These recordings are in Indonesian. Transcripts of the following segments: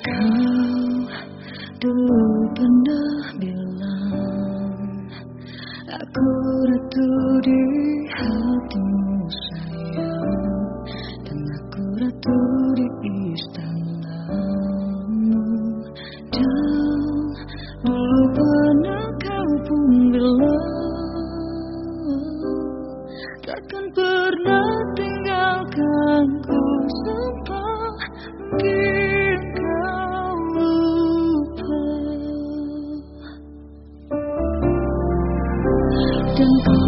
Kau dulu pernah bilang Aku ratu diri. 真。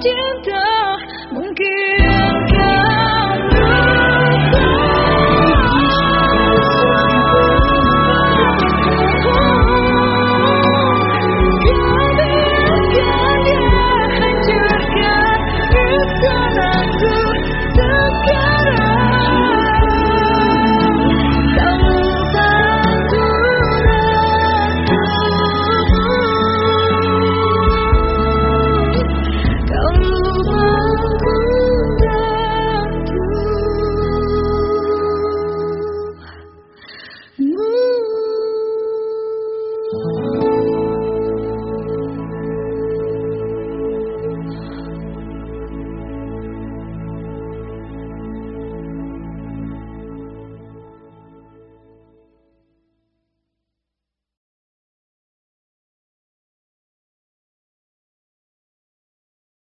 cinta. Mungkin